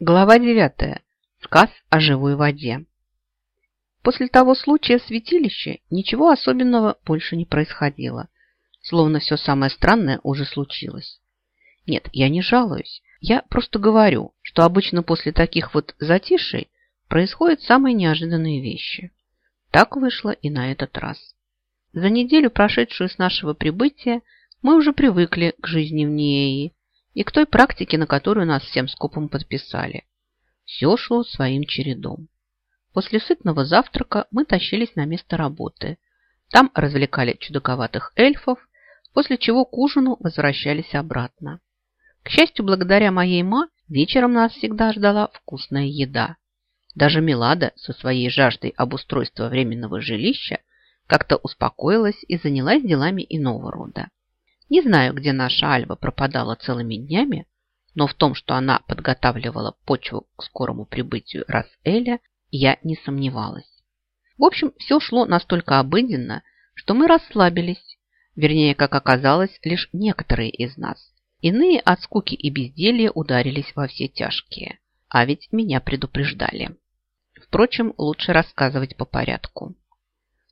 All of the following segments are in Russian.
Глава 9. Сказ о живой воде. После того случая в святилище ничего особенного больше не происходило. Словно все самое странное уже случилось. Нет, я не жалуюсь. Я просто говорю, что обычно после таких вот затишей происходят самые неожиданные вещи. Так вышло и на этот раз. За неделю, прошедшую с нашего прибытия, мы уже привыкли к жизни в Ниеи и к той практике, на которую нас всем скопом подписали. Все шло своим чередом. После сытного завтрака мы тащились на место работы. Там развлекали чудаковатых эльфов, после чего к ужину возвращались обратно. К счастью, благодаря моей ма, вечером нас всегда ждала вкусная еда. Даже Милада со своей жаждой обустройства временного жилища как-то успокоилась и занялась делами иного рода. Не знаю, где наша Альва пропадала целыми днями, но в том, что она подготавливала почву к скорому прибытию Рас-Эля, я не сомневалась. В общем, все шло настолько обыденно, что мы расслабились. Вернее, как оказалось, лишь некоторые из нас. Иные от скуки и безделья ударились во все тяжкие. А ведь меня предупреждали. Впрочем, лучше рассказывать по порядку.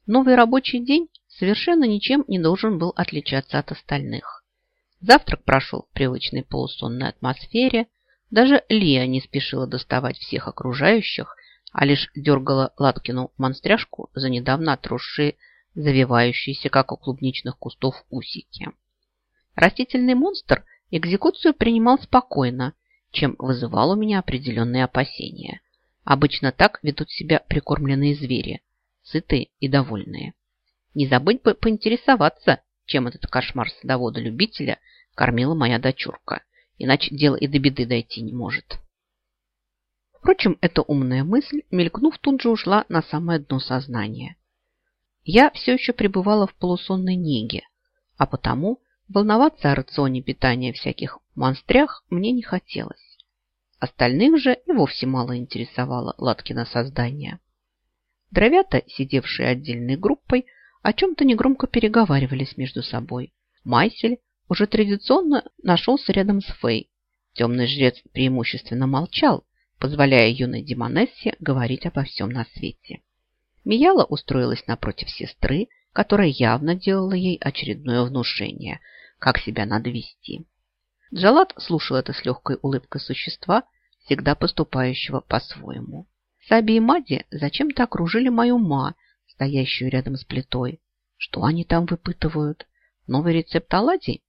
Новый рабочий день совершенно ничем не должен был отличаться от остальных. Завтрак прошел в привычной полусонной атмосфере. Даже Лия не спешила доставать всех окружающих, а лишь дергала Латкину монстряшку за недавно отросшие, завивающиеся, как у клубничных кустов, усики. Растительный монстр экзекуцию принимал спокойно, чем вызывал у меня определенные опасения. Обычно так ведут себя прикормленные звери, сытые и довольные. Не забыть бы поинтересоваться, чем этот кошмар садовода-любителя кормила моя дочурка. Иначе дело и до беды дойти не может. Впрочем, эта умная мысль, мелькнув, тут же ушла на самое дно сознания. Я все еще пребывала в полусонной неге, а потому волноваться о рационе питания всяких монстрях мне не хотелось. Остальных же и вовсе мало интересовало Латкино создание. Дровята, сидевшие отдельной группой, о чем-то негромко переговаривались между собой. Майсель уже традиционно нашелся рядом с Фей. Темный жрец преимущественно молчал, позволяя юной Демонессе говорить обо всем на свете. Мияла устроилась напротив сестры, которая явно делала ей очередное внушение, как себя надо вести. Джалат слушал это с легкой улыбкой существа, всегда поступающего по-своему. Саби и Мади зачем-то окружили мою ма, стоящую рядом с плитой. Что они там выпытывают? Новый рецепт оладий?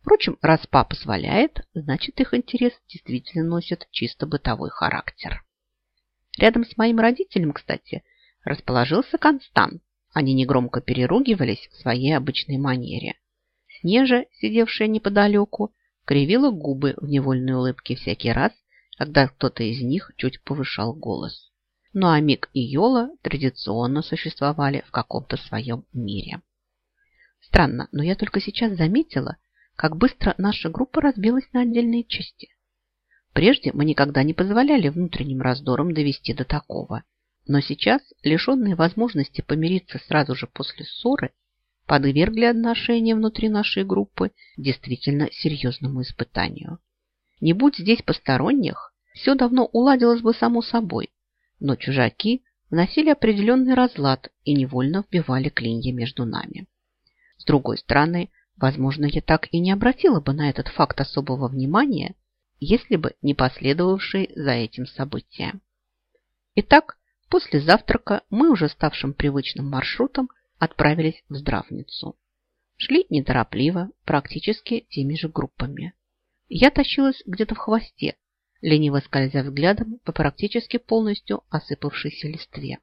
Впрочем, раз папа позволяет, значит их интерес действительно носит чисто бытовой характер. Рядом с моим родителем, кстати, расположился Констан. Они негромко переругивались в своей обычной манере. Снежа, сидевшая неподалеку, кривила губы в невольной улыбке всякий раз, когда кто-то из них чуть повышал голос. Ну а Мик и Йола традиционно существовали в каком-то своем мире. Странно, но я только сейчас заметила, как быстро наша группа разбилась на отдельные части. Прежде мы никогда не позволяли внутренним раздорам довести до такого. Но сейчас, лишенные возможности помириться сразу же после ссоры, подвергли отношения внутри нашей группы действительно серьезному испытанию. Не будь здесь посторонних, все давно уладилось бы само собой, но чужаки вносили определенный разлад и невольно вбивали клинья между нами. С другой стороны, возможно, я так и не обратила бы на этот факт особого внимания, если бы не последовавшие за этим события. Итак, после завтрака мы уже ставшим привычным маршрутом отправились в здравницу. Шли неторопливо, практически теми же группами. Я тащилась где-то в хвосте, лениво скользя взглядом по практически полностью осыпавшейся листве.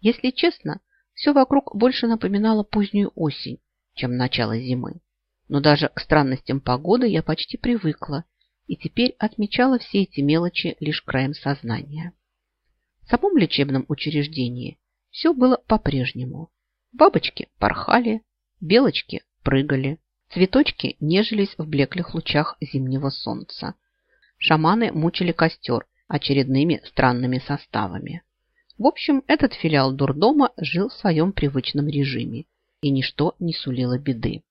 Если честно, все вокруг больше напоминало позднюю осень, чем начало зимы. Но даже к странностям погоды я почти привыкла и теперь отмечала все эти мелочи лишь краем сознания. В самом лечебном учреждении все было по-прежнему. Бабочки порхали, белочки прыгали, цветочки нежились в блеклых лучах зимнего солнца, шаманы мучили костер очередными странными составами. В общем, этот филиал дурдома жил в своем привычном режиме, и ничто не сулило беды.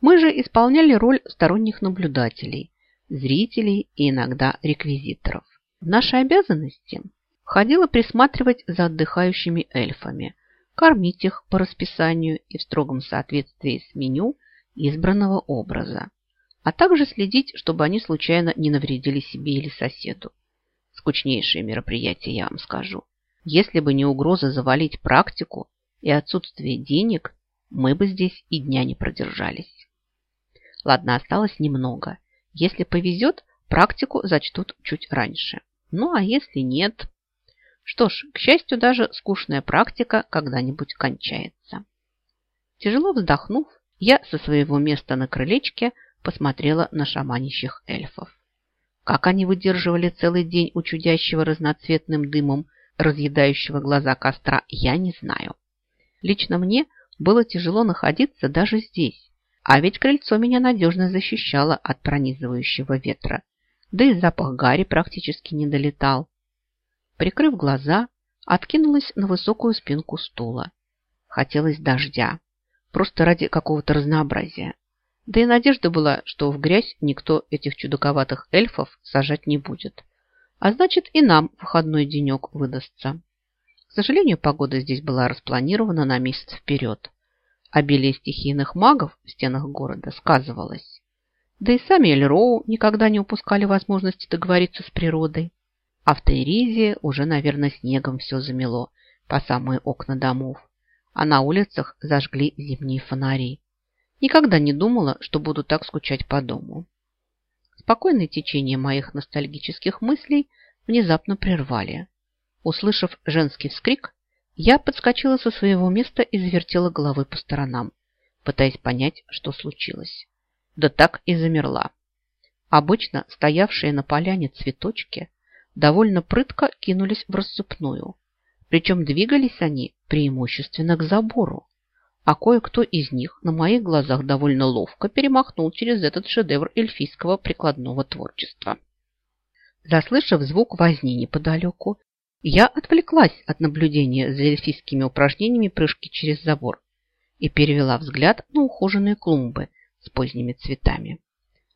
Мы же исполняли роль сторонних наблюдателей, зрителей и иногда реквизиторов. В наши обязанности входило присматривать за отдыхающими эльфами, кормить их по расписанию и в строгом соответствии с меню избранного образа, а также следить, чтобы они случайно не навредили себе или соседу. Скучнейшее мероприятие, я вам скажу. Если бы не угроза завалить практику и отсутствие денег, мы бы здесь и дня не продержались. Ладно, осталось немного. Если повезет, практику зачтут чуть раньше. Ну, а если нет... Что ж, к счастью, даже скучная практика когда-нибудь кончается. Тяжело вздохнув, я со своего места на крылечке посмотрела на шаманящих эльфов. Как они выдерживали целый день у чудящего разноцветным дымом, разъедающего глаза костра, я не знаю. Лично мне было тяжело находиться даже здесь, а ведь крыльцо меня надежно защищало от пронизывающего ветра, да и запах гари практически не долетал. Прикрыв глаза, откинулась на высокую спинку стула. Хотелось дождя, просто ради какого-то разнообразия. Да и надежда была, что в грязь никто этих чудаковатых эльфов сажать не будет. А значит, и нам выходной денек выдастся. К сожалению, погода здесь была распланирована на месяц вперед. Обилие стихийных магов в стенах города сказывалось. Да и сами Эльроу никогда не упускали возможности договориться с природой. А в Тейризе уже, наверное, снегом все замело по самые окна домов, а на улицах зажгли зимние фонари. Никогда не думала, что буду так скучать по дому. Спокойное течение моих ностальгических мыслей внезапно прервали. Услышав женский вскрик, я подскочила со своего места и завертела головой по сторонам, пытаясь понять, что случилось. Да так и замерла. Обычно стоявшие на поляне цветочки довольно прытко кинулись в рассыпную. Причем двигались они преимущественно к забору а кое-кто из них на моих глазах довольно ловко перемахнул через этот шедевр эльфийского прикладного творчества. Заслышав звук возни неподалеку, я отвлеклась от наблюдения за эльфийскими упражнениями прыжки через забор и перевела взгляд на ухоженные клумбы с поздними цветами.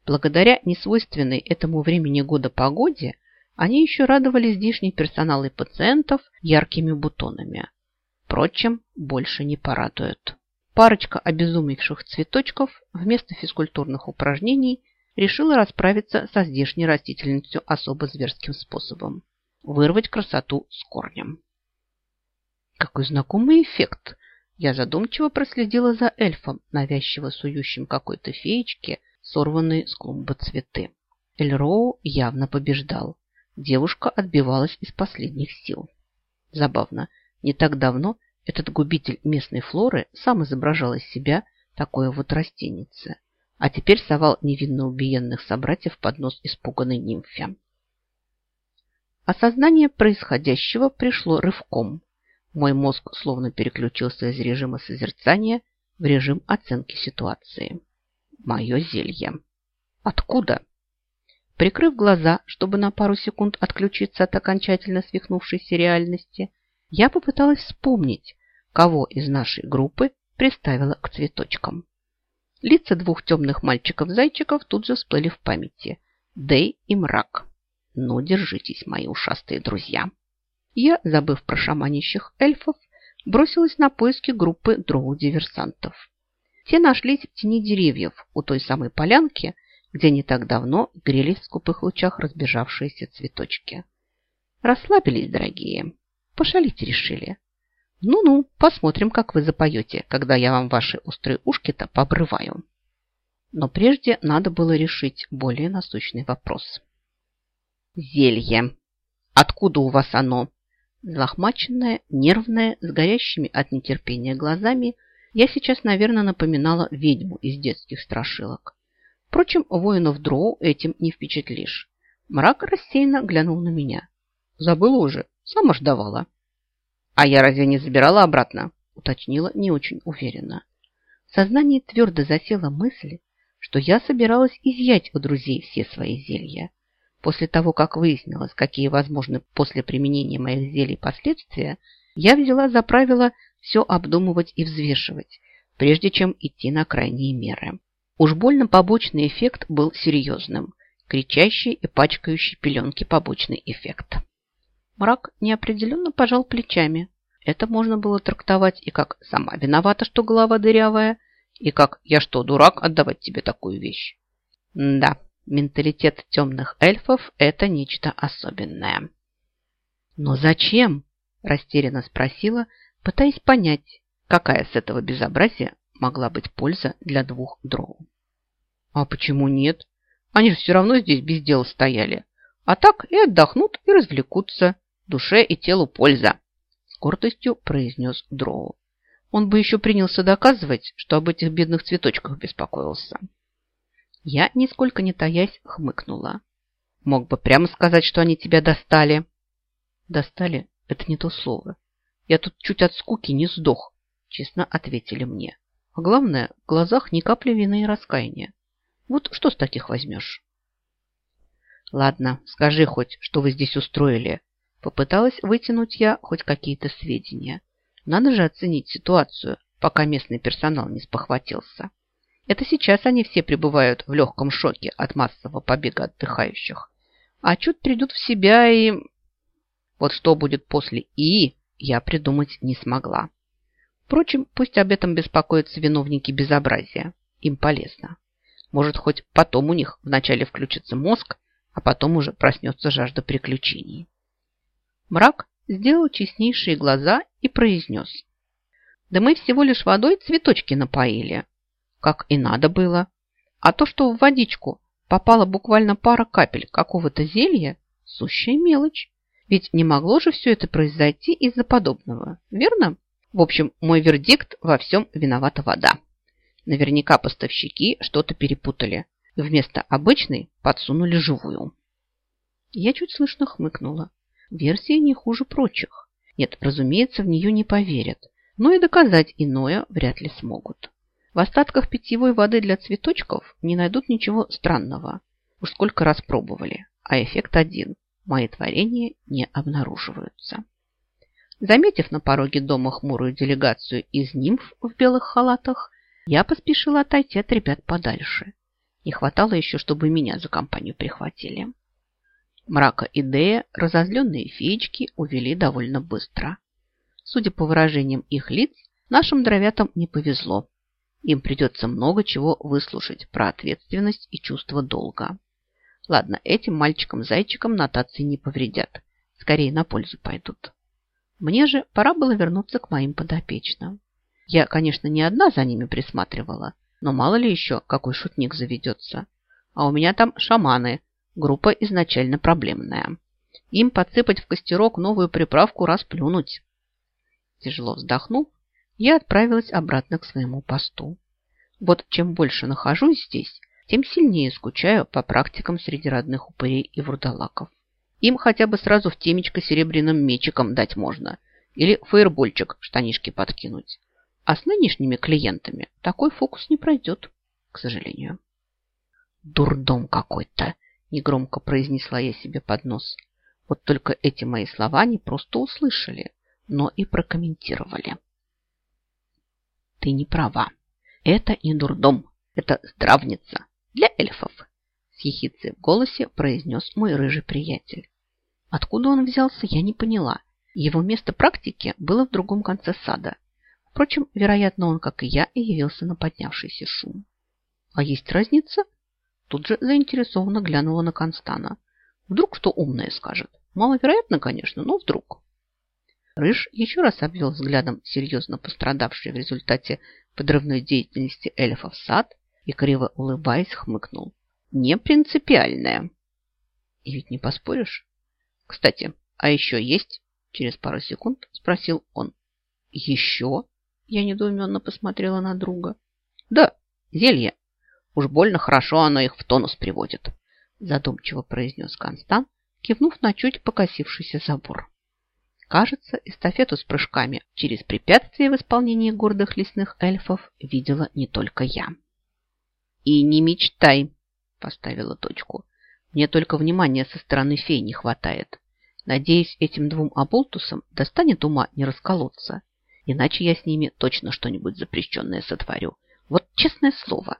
Благодаря несвойственной этому времени года погоде они еще радовали здешний персонал и пациентов яркими бутонами. Впрочем, больше не порадуют. Парочка обезумевших цветочков вместо физкультурных упражнений решила расправиться со здешней растительностью особо зверским способом – вырвать красоту с корнем. Какой знакомый эффект! Я задумчиво проследила за эльфом, навязчиво сующим какой-то феечке сорванные с клумбы цветы. Эльроу явно побеждал. Девушка отбивалась из последних сил. Забавно, не так давно этот губитель местной флоры сам изображал из себя такое вот растенице, а теперь совал невинно убиенных собратьев под нос испуганной нимфе. Осознание происходящего пришло рывком. Мой мозг словно переключился из режима созерцания в режим оценки ситуации. Мое зелье. Откуда? Прикрыв глаза, чтобы на пару секунд отключиться от окончательно свихнувшейся реальности, я попыталась вспомнить, кого из нашей группы приставила к цветочкам. Лица двух темных мальчиков-зайчиков тут же всплыли в памяти. Дэй и Мрак. Ну, держитесь, мои ушастые друзья. Я, забыв про шаманящих эльфов, бросилась на поиски группы дроу-диверсантов. Те нашлись в тени деревьев у той самой полянки, где не так давно грелись в скупых лучах разбежавшиеся цветочки. Расслабились, дорогие. Пошалить решили. Ну-ну, посмотрим, как вы запоете, когда я вам ваши острые ушки-то пообрываю. Но прежде надо было решить более насущный вопрос. Зелье. Откуда у вас оно? Злохмаченная, нервная, с горящими от нетерпения глазами, я сейчас, наверное, напоминала ведьму из детских страшилок. Впрочем, воинов дроу этим не впечатлишь. Мрак рассеянно глянул на меня. Забыла уже, сама ж давала. А я разве не забирала обратно? Уточнила не очень уверенно. В сознании твердо засела мысль, что я собиралась изъять у друзей все свои зелья. После того, как выяснилось, какие возможны после применения моих зелий последствия, я взяла за правило все обдумывать и взвешивать, прежде чем идти на крайние меры. Уж больно побочный эффект был серьезным. кричащий и пачкающий пеленки побочный эффект. Мрак неопределенно пожал плечами. Это можно было трактовать и как «сама виновата, что голова дырявая», и как «я что, дурак, отдавать тебе такую вещь?» Да, менталитет темных эльфов – это нечто особенное. «Но зачем?» – растерянно спросила, пытаясь понять, какая с этого безобразия могла быть польза для двух дроу. «А почему нет? Они же все равно здесь без дела стояли. А так и отдохнут, и развлекутся. Душе и телу польза», – с гордостью произнес дроу. Он бы еще принялся доказывать, что об этих бедных цветочках беспокоился. Я, нисколько не таясь, хмыкнула. Мог бы прямо сказать, что они тебя достали. Достали – это не то слово. Я тут чуть от скуки не сдох, честно ответили мне. А главное, в глазах ни капли вины и раскаяния. Вот что с таких возьмешь? Ладно, скажи хоть, что вы здесь устроили. Попыталась вытянуть я хоть какие-то сведения. Надо же оценить ситуацию, пока местный персонал не спохватился. Это сейчас они все пребывают в легком шоке от массового побега отдыхающих. А чуть придут в себя и... Вот что будет после «и» я придумать не смогла. Впрочем, пусть об этом беспокоятся виновники безобразия. Им полезно. Может, хоть потом у них вначале включится мозг, а потом уже проснется жажда приключений. Мрак сделал честнейшие глаза и произнес. Да мы всего лишь водой цветочки напоили как и надо было. А то, что в водичку попала буквально пара капель какого-то зелья, сущая мелочь. Ведь не могло же все это произойти из-за подобного, верно? В общем, мой вердикт во всем виновата вода. Наверняка поставщики что-то перепутали. Вместо обычной подсунули живую. Я чуть слышно хмыкнула. Версия не хуже прочих. Нет, разумеется, в нее не поверят. Но и доказать иное вряд ли смогут. В остатках питьевой воды для цветочков не найдут ничего странного. Уж сколько раз пробовали, а эффект один. Мои творения не обнаруживаются. Заметив на пороге дома хмурую делегацию из нимф в белых халатах, я поспешила отойти от ребят подальше. Не хватало еще, чтобы меня за компанию прихватили. Мрака и Дея, разозленные феечки, увели довольно быстро. Судя по выражениям их лиц, нашим дровятам не повезло. Им придется много чего выслушать про ответственность и чувство долга. Ладно, этим мальчикам-зайчикам нотации не повредят. Скорее на пользу пойдут. Мне же пора было вернуться к моим подопечным. Я, конечно, не одна за ними присматривала, но мало ли еще какой шутник заведется. А у меня там шаманы, группа изначально проблемная. Им подсыпать в костерок новую приправку расплюнуть. Тяжело вздохнув, я отправилась обратно к своему посту. Вот чем больше нахожусь здесь, тем сильнее скучаю по практикам среди родных упырей и вурдалаков. Им хотя бы сразу в темечко серебряным мечиком дать можно или фаербольчик штанишки подкинуть. А с нынешними клиентами такой фокус не пройдет, к сожалению. «Дурдом какой-то!» – негромко произнесла я себе под нос. Вот только эти мои слова не просто услышали, но и прокомментировали. Ты не права. Это не дурдом, это здравница для эльфов. С ехицей в голосе произнес мой рыжий приятель. Откуда он взялся, я не поняла. Его место практики было в другом конце сада. Впрочем, вероятно, он, как и я, и явился на поднявшийся шум. А есть разница? Тут же заинтересованно глянула на Констана. Вдруг что умное скажет. Маловероятно, конечно, но вдруг. Рыж еще раз обвел взглядом серьезно пострадавший в результате подрывной деятельности эльфов сад и, криво улыбаясь, хмыкнул. Не принципиальная. И ведь не поспоришь. Кстати, а еще есть? Через пару секунд спросил он. Еще? Я недоуменно посмотрела на друга. Да, зелье. Уж больно хорошо оно их в тонус приводит. Задумчиво произнес Констант, кивнув на чуть покосившийся забор. Кажется, эстафету с прыжками через препятствия в исполнении гордых лесных эльфов видела не только я. «И не мечтай!» – поставила точку. «Мне только внимания со стороны фей не хватает. Надеюсь, этим двум оболтусам достанет ума не расколоться. Иначе я с ними точно что-нибудь запрещенное сотворю. Вот честное слово,